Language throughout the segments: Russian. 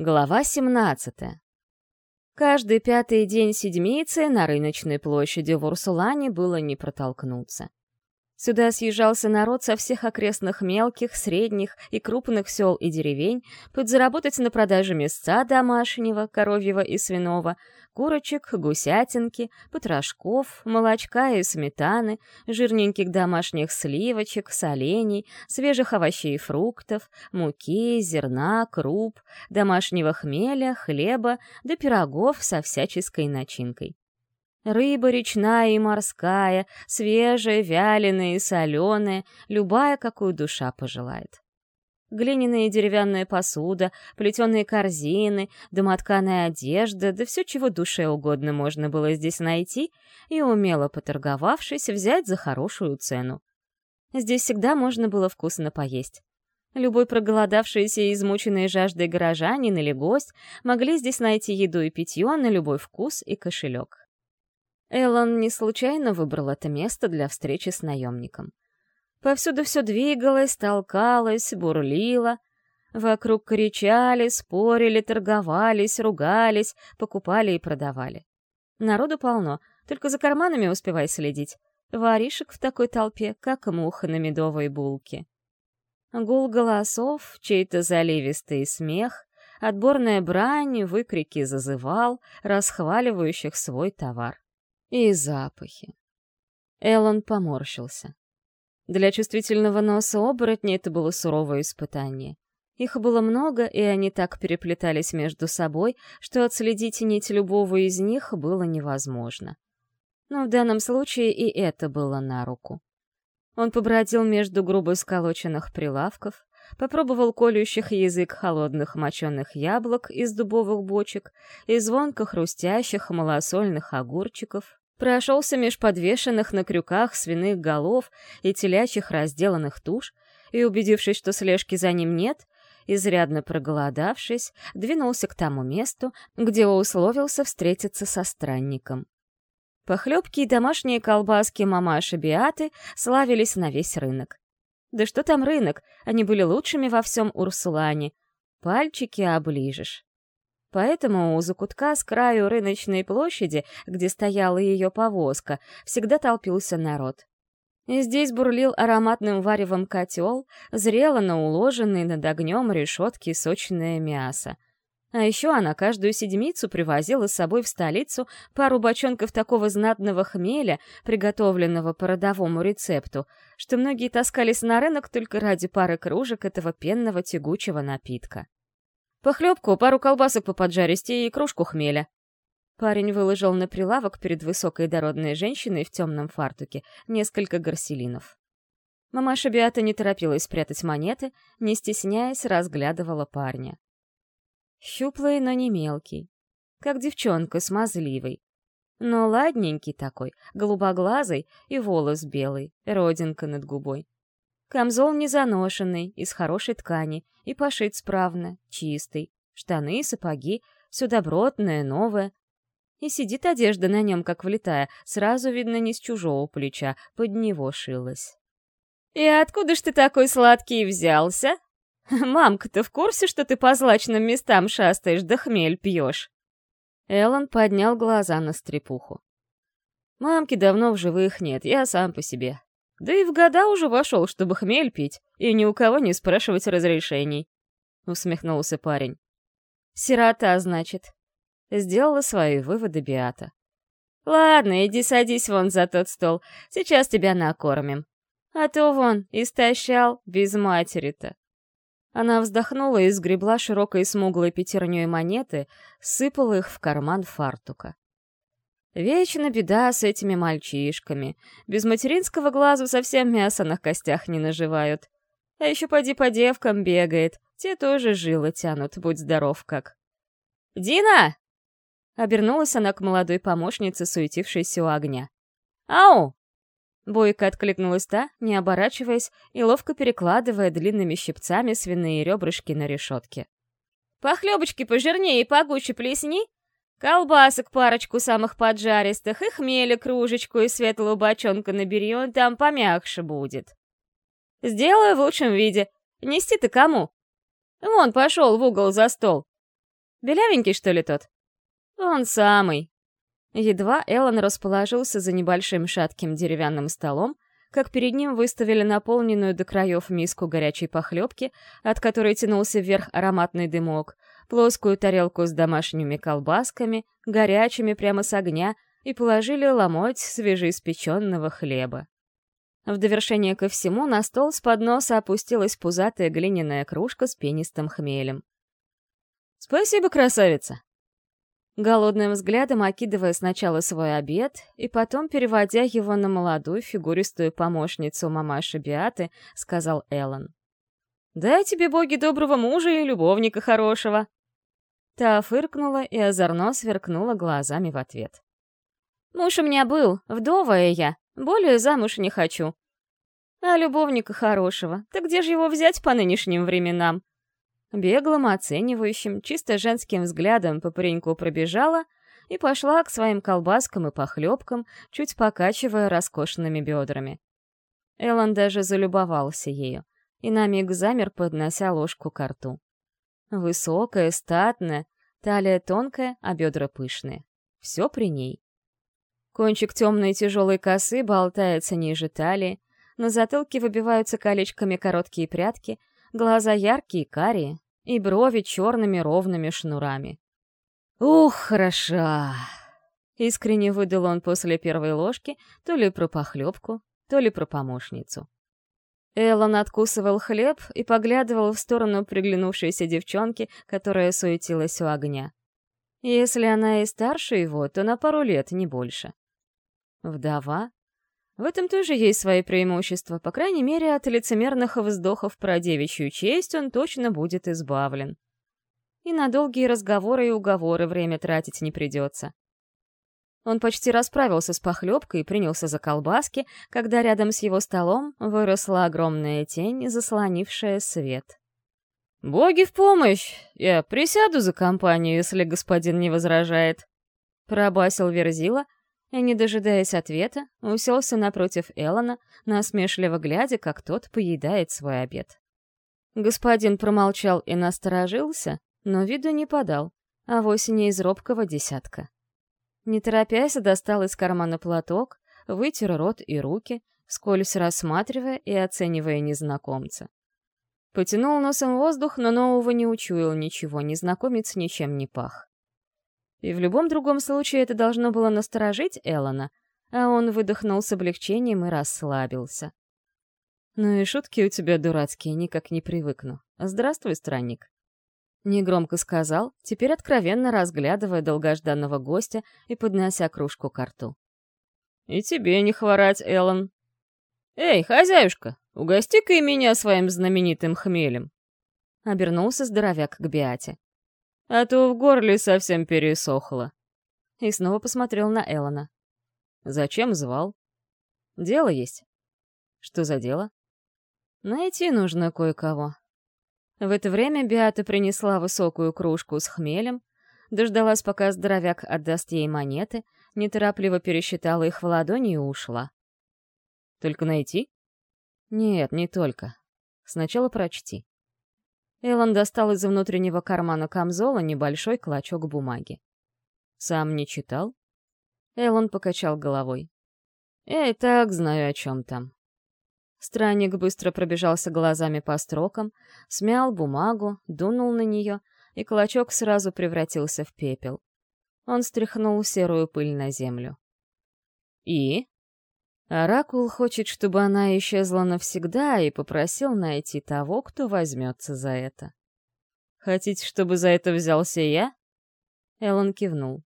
Глава 17. Каждый пятый день седмицы на рыночной площади в Урсулане было не протолкнуться. Сюда съезжался народ со всех окрестных мелких, средних и крупных сел и деревень подзаработать на продаже мясца домашнего, коровьего и свиного, курочек, гусятинки, потрошков, молочка и сметаны, жирненьких домашних сливочек, солений, свежих овощей и фруктов, муки, зерна, круп, домашнего хмеля, хлеба да пирогов со всяческой начинкой. Рыба речная и морская, свежая, вяленая и соленая, любая, какую душа пожелает. Глиняная и деревянная посуда, плетеные корзины, домотканая одежда, да все, чего душе угодно можно было здесь найти и, умело поторговавшись, взять за хорошую цену. Здесь всегда можно было вкусно поесть. Любой проголодавшийся и измученный жаждой горожанин или гость могли здесь найти еду и питье на любой вкус и кошелек. Эллен не случайно выбрал это место для встречи с наемником. Повсюду все двигалось, толкалось, бурлило. Вокруг кричали, спорили, торговались, ругались, покупали и продавали. Народу полно, только за карманами успевай следить. Воришек в такой толпе, как муха на медовой булке. Гул голосов, чей-то заливистый смех, отборная брань, выкрики зазывал, расхваливающих свой товар. И запахи. Эллен поморщился. Для чувствительного носа оборотня это было суровое испытание. Их было много, и они так переплетались между собой, что отследить нить любого из них было невозможно. Но в данном случае и это было на руку. Он побродил между грубо сколоченных прилавков, попробовал колющих язык холодных моченых яблок из дубовых бочек и звонко хрустящих малосольных огурчиков, прошелся меж подвешенных на крюках свиных голов и телячьих разделанных туш, и, убедившись, что слежки за ним нет, изрядно проголодавшись, двинулся к тому месту, где условился встретиться со странником. Похлебки и домашние колбаски мамаши Биаты славились на весь рынок. Да что там рынок, они были лучшими во всем Урсулане. Пальчики оближешь. Поэтому у закутка с краю рыночной площади, где стояла ее повозка, всегда толпился народ. И здесь бурлил ароматным варевом котел, зрело на уложенной над огнем решетки сочное мясо. А еще она каждую седмицу привозила с собой в столицу пару бочонков такого знатного хмеля, приготовленного по родовому рецепту, что многие таскались на рынок только ради пары кружек этого пенного тягучего напитка. Похлебку, пару колбасок по поджаристи и кружку хмеля. Парень выложил на прилавок перед высокой дородной женщиной в темном фартуке несколько горселинов. Мамаша Биата не торопилась спрятать монеты, не стесняясь, разглядывала парня. Щуплый, но не мелкий. Как девчонка, смазливый. Но ладненький такой, голубоглазый и волос белый, родинка над губой. Камзол незаношенный, из хорошей ткани, и пошит справно, чистый. Штаны, сапоги, все добротное, новое. И сидит одежда на нем, как влетая, сразу видно не с чужого плеча, под него шилась. «И откуда ж ты такой сладкий взялся? Мамка-то в курсе, что ты по злачным местам шастаешь да хмель пьешь?» Эллен поднял глаза на стрепуху. «Мамки давно в живых нет, я сам по себе. Да и в года уже вошел, чтобы хмель пить, и ни у кого не спрашивать разрешений. Усмехнулся парень. Сирота, значит. Сделала свои выводы Биата. Ладно, иди садись вон за тот стол, сейчас тебя накормим. А то вон, истощал, без матери-то. Она вздохнула и сгребла широкой смуглой пятерней монеты, сыпала их в карман фартука. Вечно беда с этими мальчишками. Без материнского глазу совсем мясо на костях не наживают. А еще поди по девкам бегает. Те тоже жилы тянут, будь здоров как. «Дина!» Обернулась она к молодой помощнице, суетившейся у огня. «Ау!» Бойко откликнулась та, не оборачиваясь и ловко перекладывая длинными щипцами свиные ребрышки на решетке. «Похлебочки пожирнее и погуще плесни, Колбасок парочку самых поджаристых, и хмеля кружечку и светлого бочонка набери, он там помягче будет. Сделаю в лучшем виде. Нести ты кому? Вон, пошел в угол за стол. Белявенький, что ли, тот?» «Он самый». Едва Эллен расположился за небольшим шатким деревянным столом, как перед ним выставили наполненную до краев миску горячей похлебки, от которой тянулся вверх ароматный дымок, плоскую тарелку с домашними колбасками, горячими прямо с огня, и положили ломоть свежеиспеченного хлеба. В довершение ко всему на стол с подноса опустилась пузатая глиняная кружка с пенистым хмелем. «Спасибо, красавица!» Голодным взглядом окидывая сначала свой обед и потом переводя его на молодую фигуристую помощницу мамаши Биаты, сказал Эллен. «Дай тебе, боги, доброго мужа и любовника хорошего!» Та фыркнула и озорно сверкнула глазами в ответ. «Муж у меня был, вдовая я, более замуж не хочу. А любовника хорошего, так где же его взять по нынешним временам? Беглым, оценивающим, чисто женским взглядом по пареньку пробежала и пошла к своим колбаскам и похлебкам, чуть покачивая роскошными бедрами. Эллен даже залюбовался ею и на миг замер, поднося ложку к рту. Высокая, статная, талия тонкая, а бедра пышные. Все при ней. Кончик темной тяжелой косы болтается ниже талии, на затылке выбиваются колечками короткие прядки, глаза яркие, карие, и брови черными ровными шнурами. «Ух, хороша!» Искренне выдал он после первой ложки то ли про похлебку, то ли про помощницу. Эллен откусывал хлеб и поглядывал в сторону приглянувшейся девчонки, которая суетилась у огня. Если она и старше его, то на пару лет, не больше. Вдова, в этом тоже есть свои преимущества, по крайней мере, от лицемерных вздохов про девичью честь он точно будет избавлен. И на долгие разговоры и уговоры время тратить не придется. Он почти расправился с похлебкой и принялся за колбаски, когда рядом с его столом выросла огромная тень, заслонившая свет. «Боги в помощь! Я присяду за компанию, если господин не возражает», — пробасил Верзила — и, не дожидаясь ответа, уселся напротив Эллона, насмешливо глядя, как тот поедает свой обед. Господин промолчал и насторожился, но виду не подал, а вовсе не из робкого десятка. Не торопясь, достал из кармана платок, вытер рот и руки, скользь рассматривая и оценивая незнакомца. Потянул носом воздух, но нового не учуял ничего, незнакомец ничем не пах. И в любом другом случае это должно было насторожить Эллона, а он выдохнул с облегчением и расслабился. «Ну и шутки у тебя дурацкие, никак не привыкну. Здравствуй, странник». Негромко сказал, теперь откровенно разглядывая долгожданного гостя и поднося кружку к рту. «И тебе не хворать, Эллен. Эй, хозяюшка, угости-ка и меня своим знаменитым хмелем!» Обернулся здоровяк к Биате а то в горле совсем пересохло. И снова посмотрел на Эллона. Зачем звал? Дело есть. Что за дело? Найти нужно кое-кого. В это время Биата принесла высокую кружку с хмелем, дождалась, пока здоровяк отдаст ей монеты, неторопливо пересчитала их в ладони и ушла. Только найти? Нет, не только. Сначала прочти. Элон достал из внутреннего кармана камзола небольшой клочок бумаги. «Сам не читал?» Элон покачал головой. «Я и так знаю, о чем там». Странник быстро пробежался глазами по строкам, смял бумагу, дунул на нее, и клочок сразу превратился в пепел. Он стряхнул серую пыль на землю. «И?» Оракул хочет, чтобы она исчезла навсегда, и попросил найти того, кто возьмется за это. «Хотите, чтобы за это взялся я?» Элон кивнул.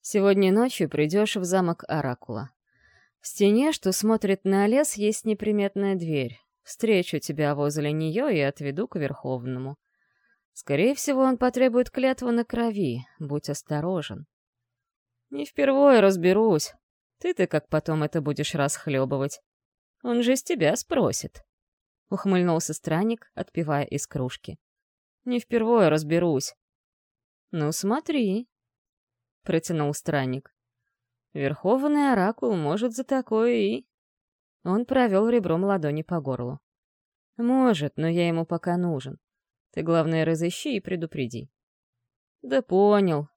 «Сегодня ночью придешь в замок Оракула. В стене, что смотрит на лес, есть неприметная дверь. Встречу тебя возле нее и отведу к Верховному. Скорее всего, он потребует клятву на крови, будь осторожен. Не впервые разберусь, ты-то как потом это будешь расхлебывать? Он же с тебя спросит. Ухмыльнулся странник, отпивая из кружки. Не впервые разберусь. Ну, смотри. Протянул странник. Верховный оракул может за такое и... Он провел ребром ладони по горлу. Может, но я ему пока нужен. Ты, главное, разыщи и предупреди. Да понял.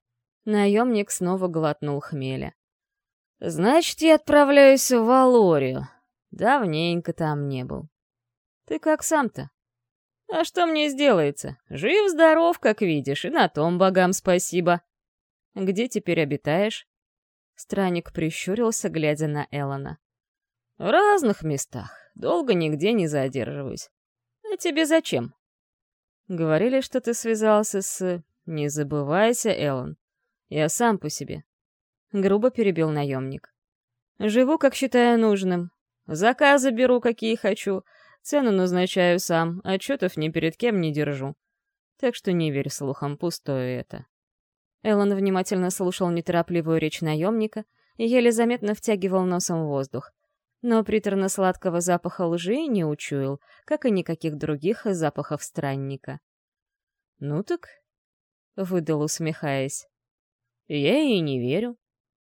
Наемник снова глотнул хмеля. Значит, я отправляюсь в Валорию. Давненько там не был. Ты как сам-то? А что мне сделается? Жив-здоров, как видишь, и на том богам спасибо. Где теперь обитаешь? Странник прищурился, глядя на Элона. В разных местах. Долго нигде не задерживаюсь. А тебе зачем? Говорили, что ты связался с... Не забывайся, Элон. Я сам по себе. Грубо перебил наемник. Живу, как считаю нужным. Заказы беру, какие хочу. Цену назначаю сам, отчетов ни перед кем не держу. Так что не верь слухам, пустое это. Эллен внимательно слушал неторопливую речь наемника и еле заметно втягивал носом воздух. Но приторно-сладкого запаха лжи не учуял, как и никаких других запахов странника. «Ну так», — выдал, усмехаясь, — «я ей не верю.